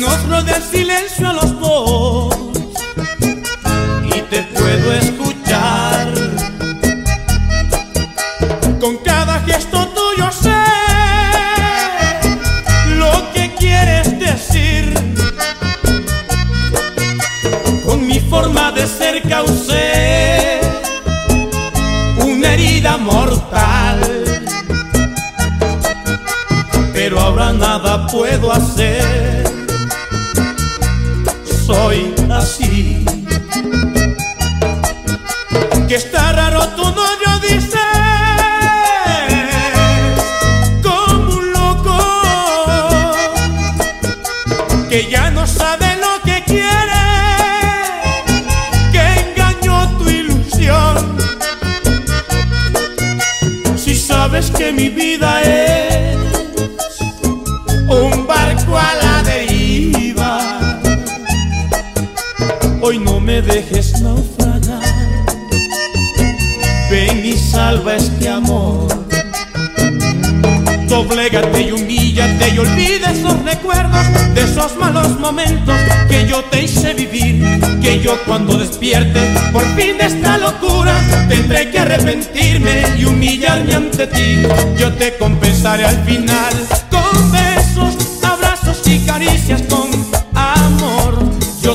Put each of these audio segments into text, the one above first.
Nos rodea el silencio a los dos y te puedo escuchar. Con cada gesto tuyo sé lo que quieres decir. Con mi forma de ser causé una herida mortal. Pero ahora nada puedo hacer soy así. Que está raro tu novio dice como un loco que ya no sabe lo que quiere, que engañó tu ilusión. Si sabes que mi vida es un barco a hoy no me dejes naufragar. Ven y salva este amor. Doblégate y humíllate y olvida esos recuerdos de esos malos momentos que yo te hice vivir. Que yo cuando despierte por fin de esta locura tendré que arrepentirme y humillarme ante ti. Yo te compensaré al final con besos, abrazos y caricias con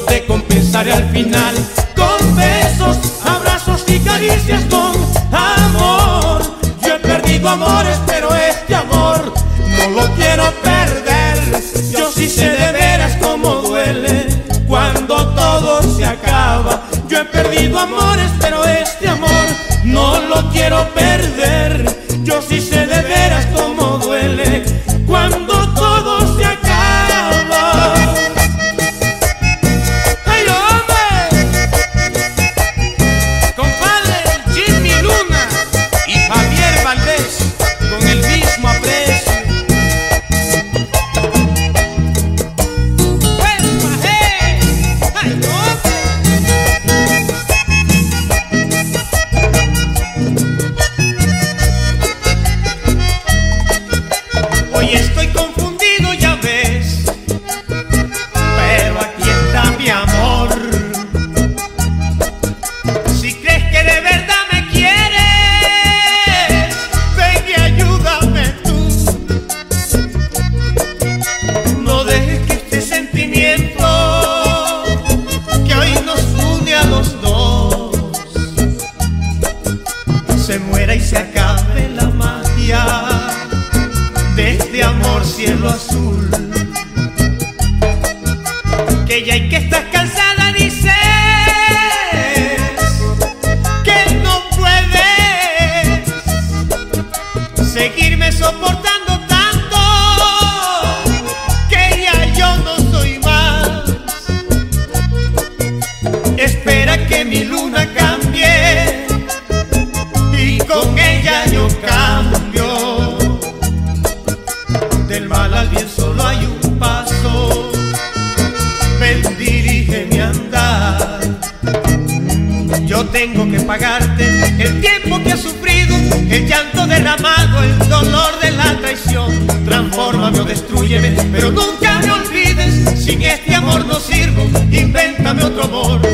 te compensaré al final con besos, abrazos y caricias con amor. Yo he perdido amores, pero este amor no lo quiero perder. Yo sí sé de veras cómo duele cuando todo se acaba. Yo he perdido amores, pero este amor no lo quiero perder. Ya hay que estar cansada, dices que no puedes seguirme soportando tanto, que ya yo no soy más. Espera que mi luna cambie y con ella yo cambio. Del mal al bien solo pagarte el tiempo que has sufrido, el llanto derramado, el dolor de la traición. Transfórmame o destruyeme, pero nunca me olvides, sin este amor no sirvo, invéntame otro amor.